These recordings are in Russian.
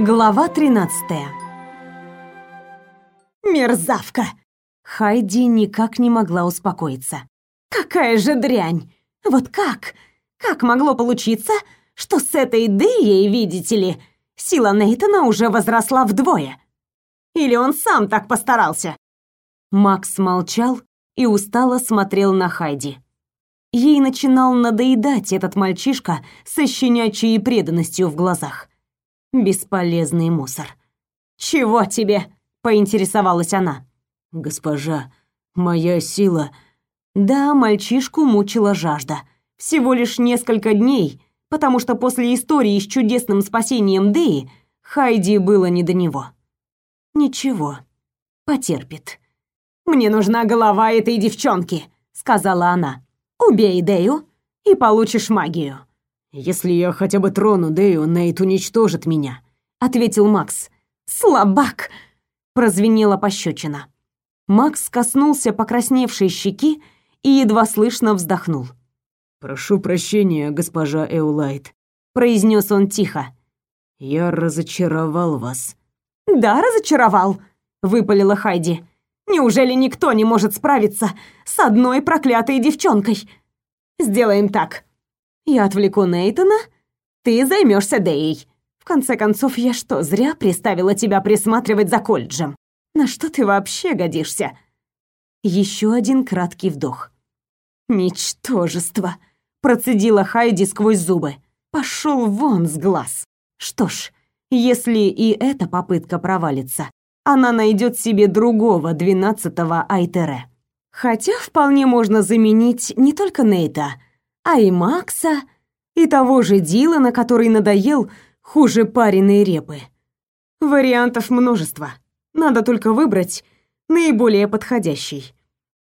Глава 13. Мерзавка. Хайди никак не могла успокоиться. Какая же дрянь. Вот как? Как могло получиться, что с этой Дэей, видите ли, сила Нейтона уже возросла вдвое? Или он сам так постарался? Макс молчал и устало смотрел на Хайди. Ей начинал надоедать этот мальчишка со щенячьей преданностью в глазах. Бесполезный мусор. «Чего тебе?» — поинтересовалась она. «Госпожа, моя сила...» Да, мальчишку мучила жажда. Всего лишь несколько дней, потому что после истории с чудесным спасением Дэи Хайди было не до него. Ничего, потерпит. «Мне нужна голова этой девчонки», — сказала она. «Убей Дэю и получишь магию». «Если я хотя бы трону Дэю, Нейт уничтожит меня», — ответил Макс. «Слабак!» — прозвенела пощечина. Макс коснулся покрасневшей щеки и едва слышно вздохнул. «Прошу прощения, госпожа Эулайт», — произнес он тихо. «Я разочаровал вас». «Да, разочаровал», — выпалила Хайди. «Неужели никто не может справиться с одной проклятой девчонкой? Сделаем так. Я отвлеку Нейтона, ты займешься Дэей. В конце концов, я что, зря приставила тебя присматривать за колледжем? На что ты вообще годишься?» Еще один краткий вдох. «Ничтожество!» — процедила Хайди сквозь зубы. «Пошел вон с глаз!» Что ж, если и эта попытка провалится, она найдет себе другого двенадцатого Айтере. Хотя вполне можно заменить не только Нейта, а и Макса, и того же Дилана, который надоел хуже пареной репы. Вариантов множество. Надо только выбрать наиболее подходящий.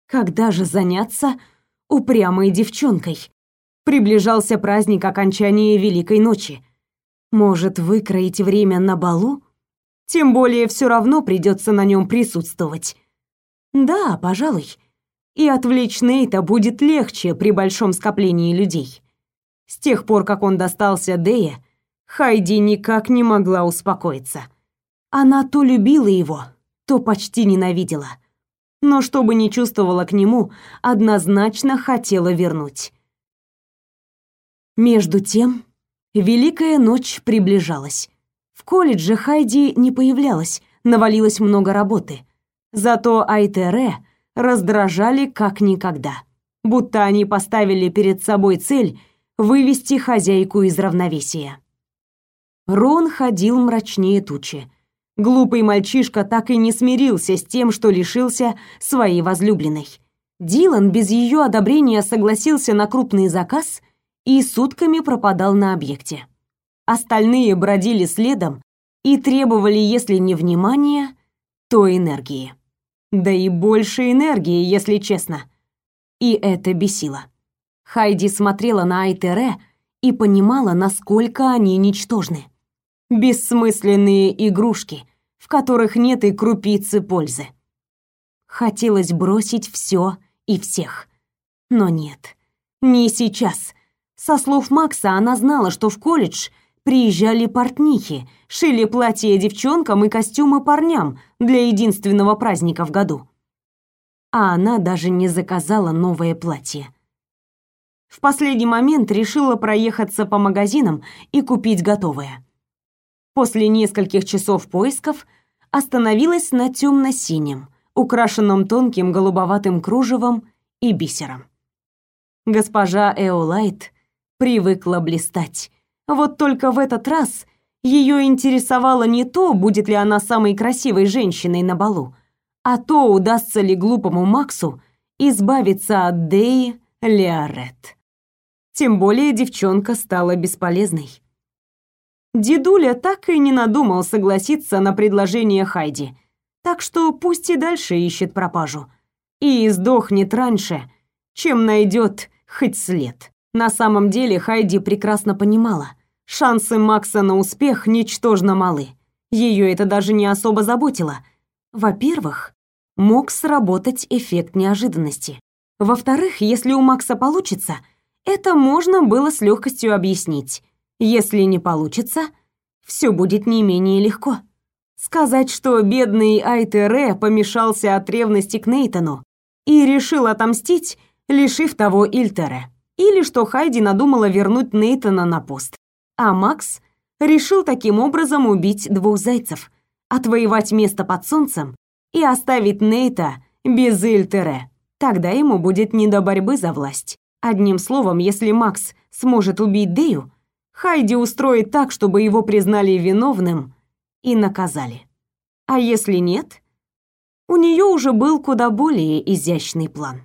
Когда же заняться упрямой девчонкой? Приближался праздник окончания Великой ночи. Может, выкроить время на балу? Тем более все равно придется на нем присутствовать. Да, пожалуй и отвлечь Нейта будет легче при большом скоплении людей. С тех пор, как он достался Дэе, Хайди никак не могла успокоиться. Она то любила его, то почти ненавидела. Но чтобы не чувствовала к нему, однозначно хотела вернуть. Между тем, Великая ночь приближалась. В колледже Хайди не появлялась, навалилось много работы. Зато Айтере раздражали как никогда. Будто они поставили перед собой цель вывести хозяйку из равновесия. Рон ходил мрачнее тучи. Глупый мальчишка так и не смирился с тем, что лишился своей возлюбленной. Дилан без ее одобрения согласился на крупный заказ и сутками пропадал на объекте. Остальные бродили следом и требовали, если не внимания, то энергии. Да и больше энергии, если честно. И это бесило. Хайди смотрела на Айтере и понимала, насколько они ничтожны. Бессмысленные игрушки, в которых нет и крупицы пользы. Хотелось бросить все и всех. Но нет, не сейчас. Со слов Макса она знала, что в колледж приезжали портнихи, шили платья девчонкам и костюмы парням для единственного праздника в году. А она даже не заказала новое платье. В последний момент решила проехаться по магазинам и купить готовое. После нескольких часов поисков остановилась на темно-синем, украшенном тонким голубоватым кружевом и бисером. Госпожа Эолайт привыкла блистать, вот только в этот раз ее интересовало не то, будет ли она самой красивой женщиной на балу, а то, удастся ли глупому Максу избавиться от Деи Леорет. Тем более девчонка стала бесполезной. Дедуля так и не надумал согласиться на предложение Хайди, так что пусть и дальше ищет пропажу. И сдохнет раньше, чем найдет хоть след. На самом деле Хайди прекрасно понимала, Шансы Макса на успех ничтожно малы. Ее это даже не особо заботило. Во-первых, мог сработать эффект неожиданности. Во-вторых, если у Макса получится, это можно было с легкостью объяснить. Если не получится, все будет не менее легко. Сказать, что бедный Айтере помешался от ревности к Нейтану и решил отомстить, лишив того Ильтере. Или что Хайди надумала вернуть Нейтана на пост. А Макс решил таким образом убить двух зайцев, отвоевать место под солнцем и оставить Нейта без Ильтере. Тогда ему будет не до борьбы за власть. Одним словом, если Макс сможет убить Дею, Хайди устроит так, чтобы его признали виновным и наказали. А если нет, у нее уже был куда более изящный план.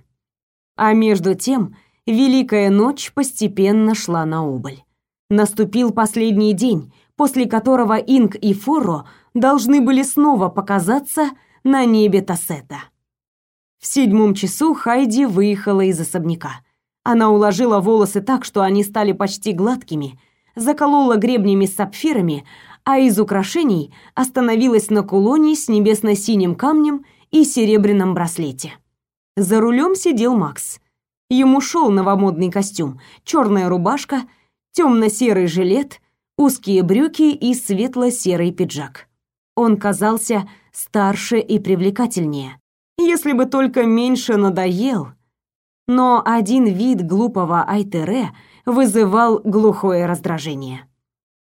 А между тем, Великая ночь постепенно шла на убыль. Наступил последний день, после которого Инг и Форро должны были снова показаться на небе Тассета. В седьмом часу Хайди выехала из особняка. Она уложила волосы так, что они стали почти гладкими, заколола гребнями с сапфирами, а из украшений остановилась на кулоне с небесно-синим камнем и серебряном браслете. За рулем сидел Макс. Ему шел новомодный костюм, черная рубашка, темно-серый жилет, узкие брюки и светло-серый пиджак. Он казался старше и привлекательнее, если бы только меньше надоел. Но один вид глупого Айтере вызывал глухое раздражение.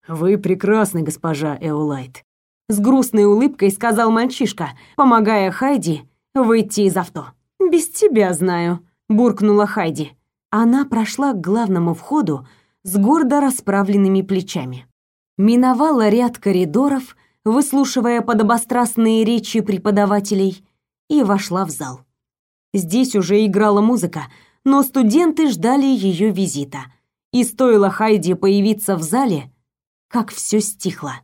«Вы прекрасны, госпожа Эулайт», — с грустной улыбкой сказал мальчишка, помогая Хайди выйти из авто. «Без тебя знаю», — буркнула Хайди. Она прошла к главному входу с гордо расправленными плечами. Миновала ряд коридоров, выслушивая подобострастные речи преподавателей, и вошла в зал. Здесь уже играла музыка, но студенты ждали ее визита — и стоило Хайди появиться в зале, как все стихло.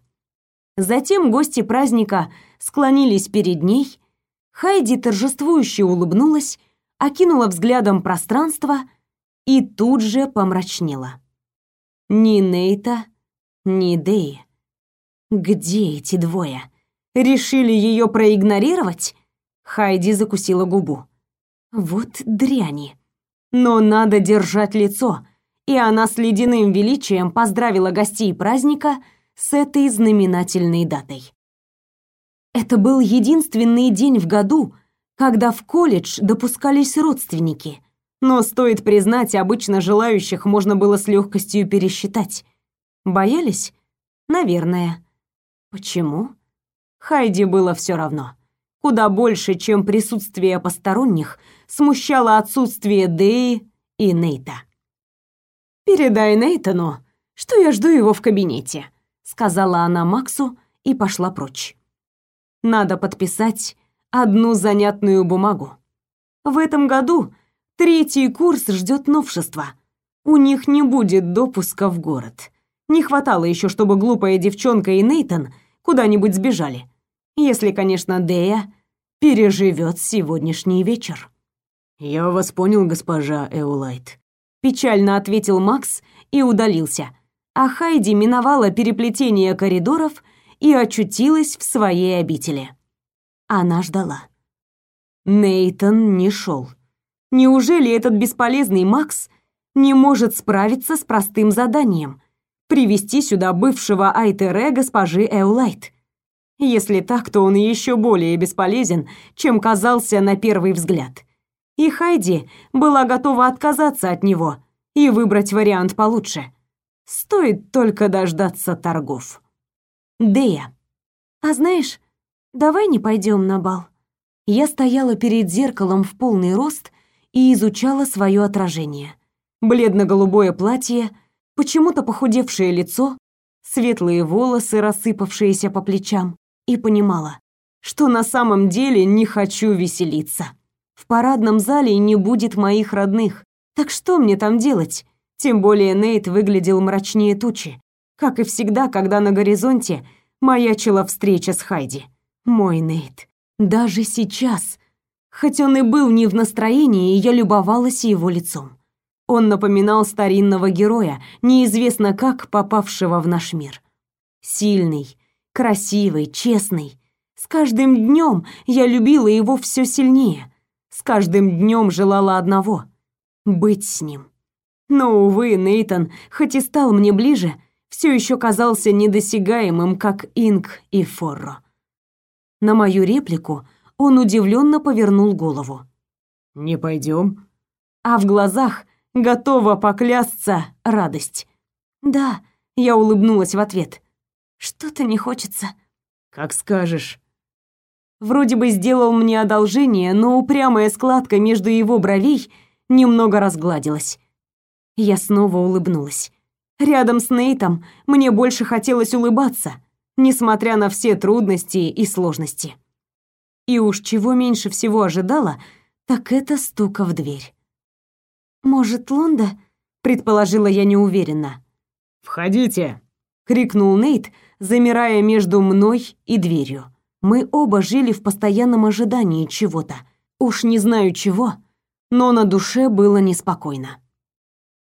Затем гости праздника склонились перед ней, Хайди торжествующе улыбнулась, окинула взглядом пространство и тут же помрачнела. Ни Нейта, ни Дэй. Где эти двое? Решили ее проигнорировать? Хайди закусила губу. Вот дряни. Но надо держать лицо и она с ледяным величием поздравила гостей праздника с этой знаменательной датой. Это был единственный день в году, когда в колледж допускались родственники. Но стоит признать, обычно желающих можно было с легкостью пересчитать. Боялись? Наверное. Почему? Хайди было все равно. Куда больше, чем присутствие посторонних, смущало отсутствие Дэи и Нейта. «Передай Нейтану, что я жду его в кабинете», сказала она Максу и пошла прочь. Надо подписать одну занятную бумагу. В этом году третий курс ждет новшества. У них не будет допуска в город. Не хватало еще, чтобы глупая девчонка и Нейтан куда-нибудь сбежали. Если, конечно, Дея переживет сегодняшний вечер. «Я вас понял, госпожа Эулайт», печально ответил Макс и удалился. А Хайди миновала переплетение коридоров и очутилась в своей обители. Она ждала. Нейтон не шел. Неужели этот бесполезный Макс не может справиться с простым заданием привести сюда бывшего Айтере госпожи Эулайт? Если так, то он еще более бесполезен, чем казался на первый взгляд и Хайди была готова отказаться от него и выбрать вариант получше. Стоит только дождаться торгов. Дея. А знаешь, давай не пойдем на бал. Я стояла перед зеркалом в полный рост и изучала свое отражение. Бледно-голубое платье, почему-то похудевшее лицо, светлые волосы, рассыпавшиеся по плечам, и понимала, что на самом деле не хочу веселиться. В парадном зале не будет моих родных. Так что мне там делать? Тем более Нейт выглядел мрачнее тучи, как и всегда, когда на горизонте маячила встреча с Хайди. Мой Нейт. Даже сейчас, хоть он и был не в настроении, я любовалась его лицом. Он напоминал старинного героя, неизвестно как попавшего в наш мир. Сильный, красивый, честный. С каждым днем я любила его все сильнее. С каждым днем желала одного — быть с ним. Но, увы, Нейтон, хоть и стал мне ближе, все еще казался недосягаемым, как Инг и Форро. На мою реплику он удивленно повернул голову. «Не пойдем?» А в глазах, готова поклясться, радость. «Да», — я улыбнулась в ответ. «Что-то не хочется». «Как скажешь». Вроде бы сделал мне одолжение, но упрямая складка между его бровей немного разгладилась. Я снова улыбнулась. Рядом с Нейтом мне больше хотелось улыбаться, несмотря на все трудности и сложности. И уж чего меньше всего ожидала, так это стука в дверь. «Может, Лонда?» — предположила я неуверенно. «Входите!» — крикнул Нейт, замирая между мной и дверью. Мы оба жили в постоянном ожидании чего-то. Уж не знаю чего, но на душе было неспокойно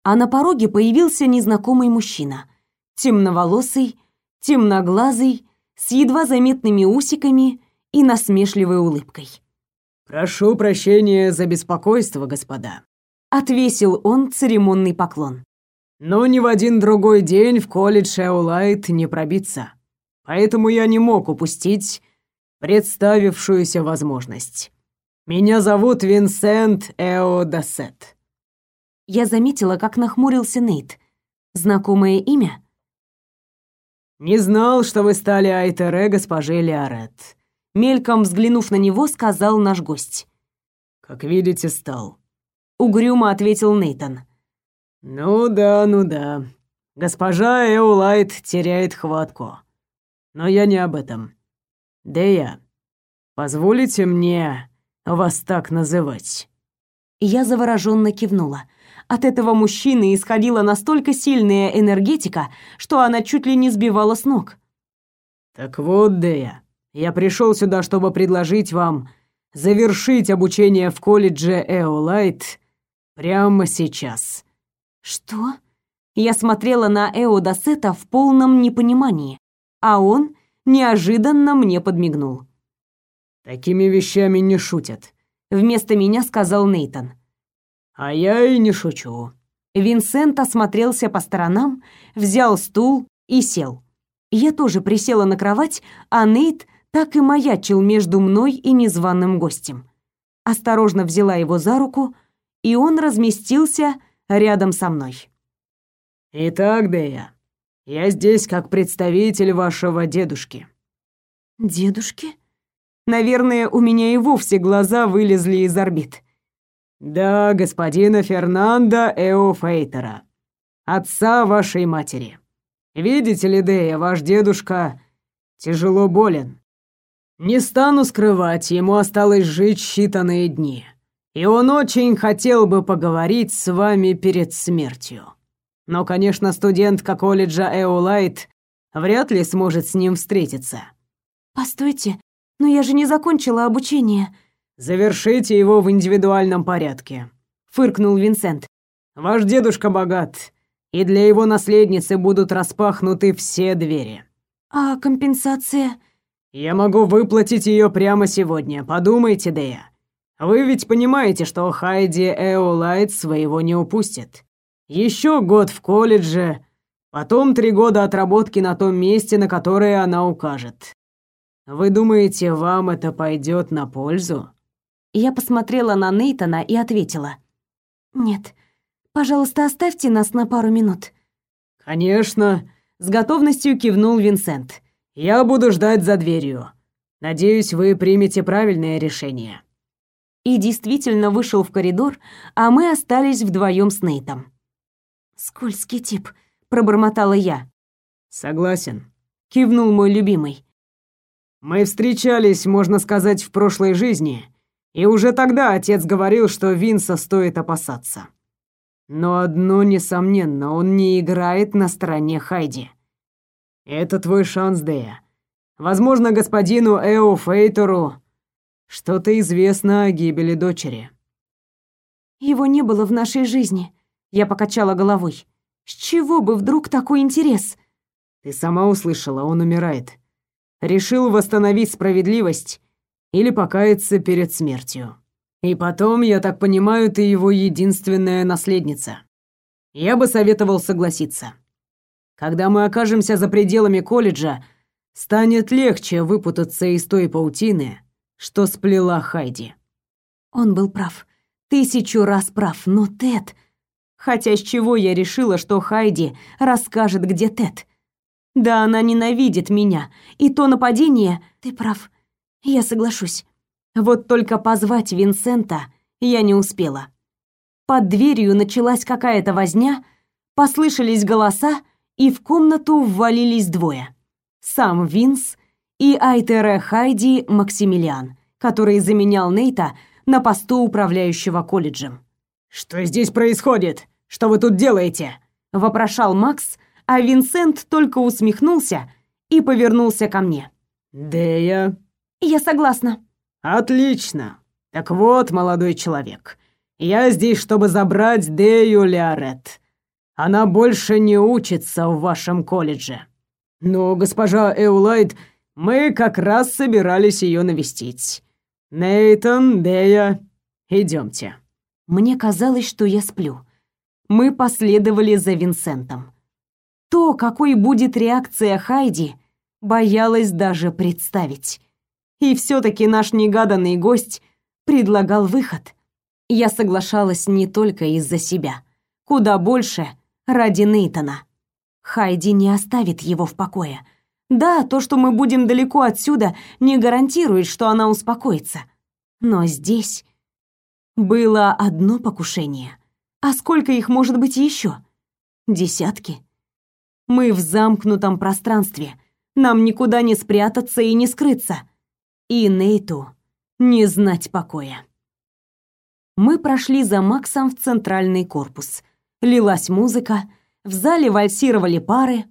а на пороге появился незнакомый мужчина. Темноволосый, темноглазый, с едва заметными усиками и насмешливой улыбкой. «Прошу прощения за беспокойство, господа», — отвесил он церемонный поклон. «Но ни в один другой день в колледж Эолайт не пробиться, поэтому я не мог упустить представившуюся возможность. Меня зовут Винсент Эодасет. Я заметила, как нахмурился Нейт. Знакомое имя? «Не знал, что вы стали Айтере госпожи Леорет», — мельком взглянув на него, сказал наш гость. «Как видите, стал», — угрюмо ответил Нейтон. «Ну да, ну да. Госпожа Эулайт теряет хватку. Но я не об этом. Дея, позволите мне вас так называть?» Я завороженно кивнула. От этого мужчины исходила настолько сильная энергетика, что она чуть ли не сбивала с ног. «Так вот, Дея, я пришел сюда, чтобы предложить вам завершить обучение в колледже Эолайт прямо сейчас». «Что?» Я смотрела на Эо Досета в полном непонимании, а он неожиданно мне подмигнул. «Такими вещами не шутят», — вместо меня сказал Нейтон. А я и не шучу. Винсент осмотрелся по сторонам, взял стул и сел. Я тоже присела на кровать, а Нейт так и маячил между мной и незваным гостем. Осторожно взяла его за руку, и он разместился рядом со мной. «Итак, Дея, я здесь как представитель вашего дедушки». «Дедушки?» Наверное, у меня и вовсе глаза вылезли из орбит. Да, господина Фернандо Эофейтера, отца вашей матери. Видите ли, Дея, ваш дедушка тяжело болен. Не стану скрывать, ему осталось жить считанные дни. И он очень хотел бы поговорить с вами перед смертью. Но, конечно, студентка колледжа Эолайт вряд ли сможет с ним встретиться. Постойте, но я же не закончила обучение. Завершите его в индивидуальном порядке, фыркнул Винсент. Ваш дедушка богат, и для его наследницы будут распахнуты все двери. А компенсация? Я могу выплатить ее прямо сегодня. Подумайте, Дея. Вы ведь понимаете, что Хайди Эолайт своего не упустит. Еще год в колледже, потом три года отработки на том месте, на которое она укажет. Вы думаете, вам это пойдет на пользу? Я посмотрела на Нейтона и ответила. «Нет, пожалуйста, оставьте нас на пару минут». «Конечно», — с готовностью кивнул Винсент. «Я буду ждать за дверью. Надеюсь, вы примете правильное решение». И действительно вышел в коридор, а мы остались вдвоем с Нейтом. «Скользкий тип», — пробормотала я. «Согласен», — кивнул мой любимый. «Мы встречались, можно сказать, в прошлой жизни, и уже тогда отец говорил, что Винса стоит опасаться. Но одно несомненно, он не играет на стороне Хайди. Это твой шанс, Дея. Возможно, господину Эо Фейтору что-то известно о гибели дочери. Его не было в нашей жизни, я покачала головой. С чего бы вдруг такой интерес? Ты сама услышала, он умирает. Решил восстановить справедливость или покаяться перед смертью. И потом, я так понимаю, ты его единственная наследница. Я бы советовал согласиться. Когда мы окажемся за пределами колледжа, станет легче выпутаться из той паутины, что сплела Хайди. Он был прав. Тысячу раз прав, но Тед... Хотя с чего я решила, что Хайди расскажет, где Тед? Да она ненавидит меня, и то нападение... Ты прав, я соглашусь. Вот только позвать Винсента я не успела. Под дверью началась какая-то возня, послышались голоса, и в комнату ввалились двое. Сам Винс и Айтере Хайди Максимилиан, который заменял Нейта на посту управляющего колледжем. «Что здесь происходит? Что вы тут делаете?» — вопрошал Макс, а Винсент только усмехнулся и повернулся ко мне. «Дея?» «Я согласна». «Отлично. Так вот, молодой человек, я здесь, чтобы забрать Дею Леорет. Она больше не учится в вашем колледже. Но, госпожа Эулайт, мы как раз собирались ее навестить. Нейтон, Дея, идемте. Мне казалось, что я сплю. Мы последовали за Винсентом. То, какой будет реакция Хайди, боялась даже представить. И все таки наш негаданный гость предлагал выход. Я соглашалась не только из-за себя, куда больше ради Нейтона. Хайди не оставит его в покое. Да, то, что мы будем далеко отсюда, не гарантирует, что она успокоится. Но здесь было одно покушение. А сколько их может быть еще? Десятки. Мы в замкнутом пространстве. Нам никуда не спрятаться и не скрыться. И Нейту не знать покоя. Мы прошли за Максом в центральный корпус. Лилась музыка, в зале вальсировали пары.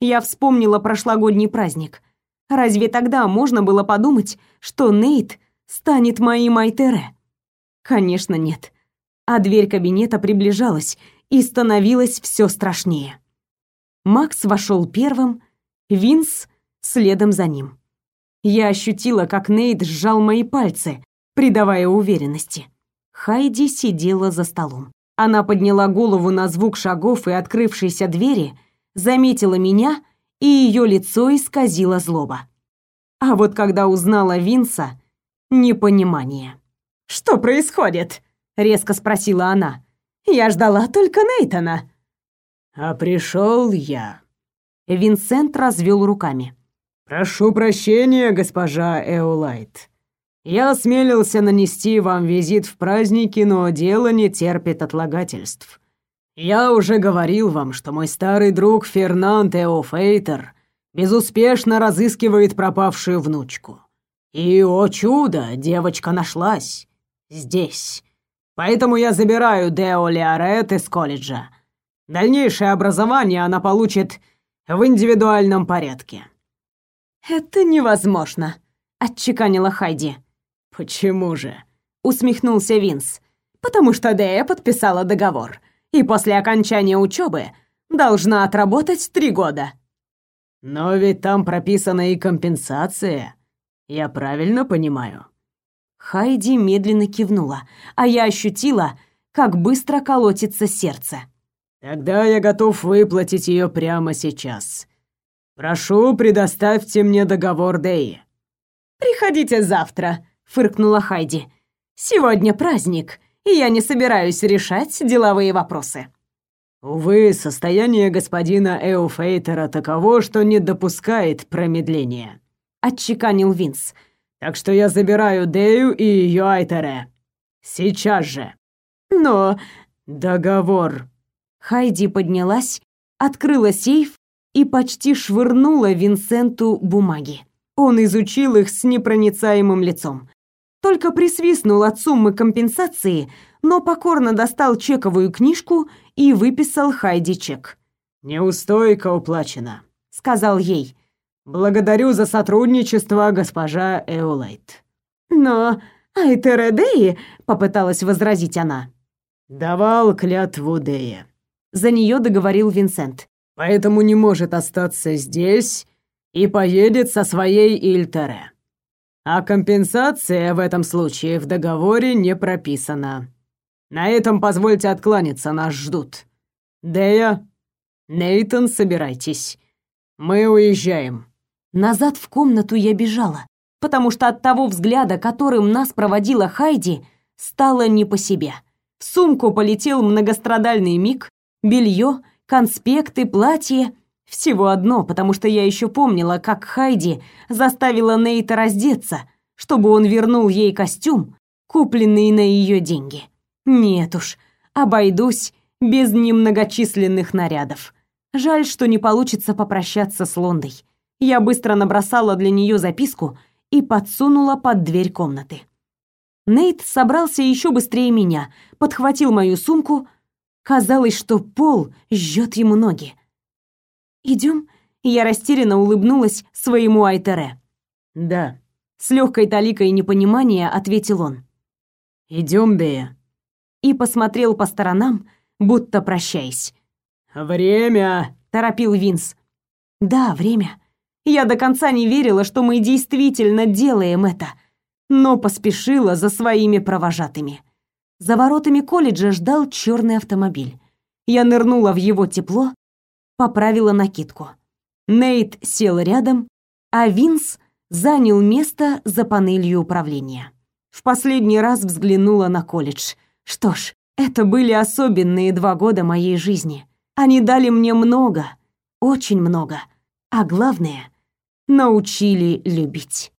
Я вспомнила прошлогодний праздник. Разве тогда можно было подумать, что Нейт станет моим Айтере? Конечно, нет. А дверь кабинета приближалась и становилась все страшнее. Макс вошел первым, Винс следом за ним. Я ощутила, как Нейт сжал мои пальцы, придавая уверенности. Хайди сидела за столом. Она подняла голову на звук шагов и открывшейся двери, заметила меня, и ее лицо исказило злоба. А вот когда узнала Винса, непонимание. «Что происходит?» — резко спросила она. «Я ждала только Нейтона». «А пришел я». Винсент развел руками. «Прошу прощения, госпожа Эолайт. Я осмелился нанести вам визит в праздники, но дело не терпит отлагательств. Я уже говорил вам, что мой старый друг Фернанд Эофейтер безуспешно разыскивает пропавшую внучку. И, о чудо, девочка нашлась. Здесь. Поэтому я забираю Део Леорет из колледжа. Дальнейшее образование она получит в индивидуальном порядке». «Это невозможно», — отчеканила Хайди. «Почему же?» — усмехнулся Винс. «Потому что Дея подписала договор, и после окончания учебы должна отработать три года». «Но ведь там прописана и компенсация. Я правильно понимаю?» Хайди медленно кивнула, а я ощутила, как быстро колотится сердце. «Тогда я готов выплатить ее прямо сейчас. Прошу, предоставьте мне договор Деи». «Приходите завтра», фыркнула Хайди. Сегодня праздник, и я не собираюсь решать деловые вопросы. Увы, состояние господина Эуфейтера таково, что не допускает промедления, отчеканил Винс. Так что я забираю Дею и ее Айтере. Сейчас же. Но договор. Хайди поднялась, открыла сейф и почти швырнула Винсенту бумаги. Он изучил их с непроницаемым лицом только присвистнул от суммы компенсации, но покорно достал чековую книжку и выписал Хайди чек. «Неустойка уплачена», — сказал ей. «Благодарю за сотрудничество, госпожа Эолайт». «Но Айтередеи», — попыталась возразить она. «Давал клятву Дея». За нее договорил Винсент. «Поэтому не может остаться здесь и поедет со своей Ильтере». А компенсация в этом случае в договоре не прописана. На этом позвольте откланяться, нас ждут. Дея, Нейтон, собирайтесь. Мы уезжаем. Назад в комнату я бежала, потому что от того взгляда, которым нас проводила Хайди, стало не по себе. В сумку полетел многострадальный миг, белье, конспекты, платье. Всего одно, потому что я еще помнила, как Хайди заставила Нейта раздеться, чтобы он вернул ей костюм, купленный на ее деньги. Нет уж, обойдусь без немногочисленных нарядов. Жаль, что не получится попрощаться с Лондой. Я быстро набросала для нее записку и подсунула под дверь комнаты. Нейт собрался еще быстрее меня, подхватил мою сумку. Казалось, что пол жжет ему ноги. Идем? Я растерянно улыбнулась своему Айтере. Да. С легкой таликой непонимания ответил он. Идем, Дея. И посмотрел по сторонам, будто прощаясь. «Время!» — торопил Винс. «Да, время. Я до конца не верила, что мы действительно делаем это, но поспешила за своими провожатыми. За воротами колледжа ждал черный автомобиль. Я нырнула в его тепло, поправила накидку. Нейт сел рядом, а Винс занял место за панелью управления. В последний раз взглянула на колледж. Что ж, это были особенные два года моей жизни. Они дали мне много, очень много, а главное, научили любить.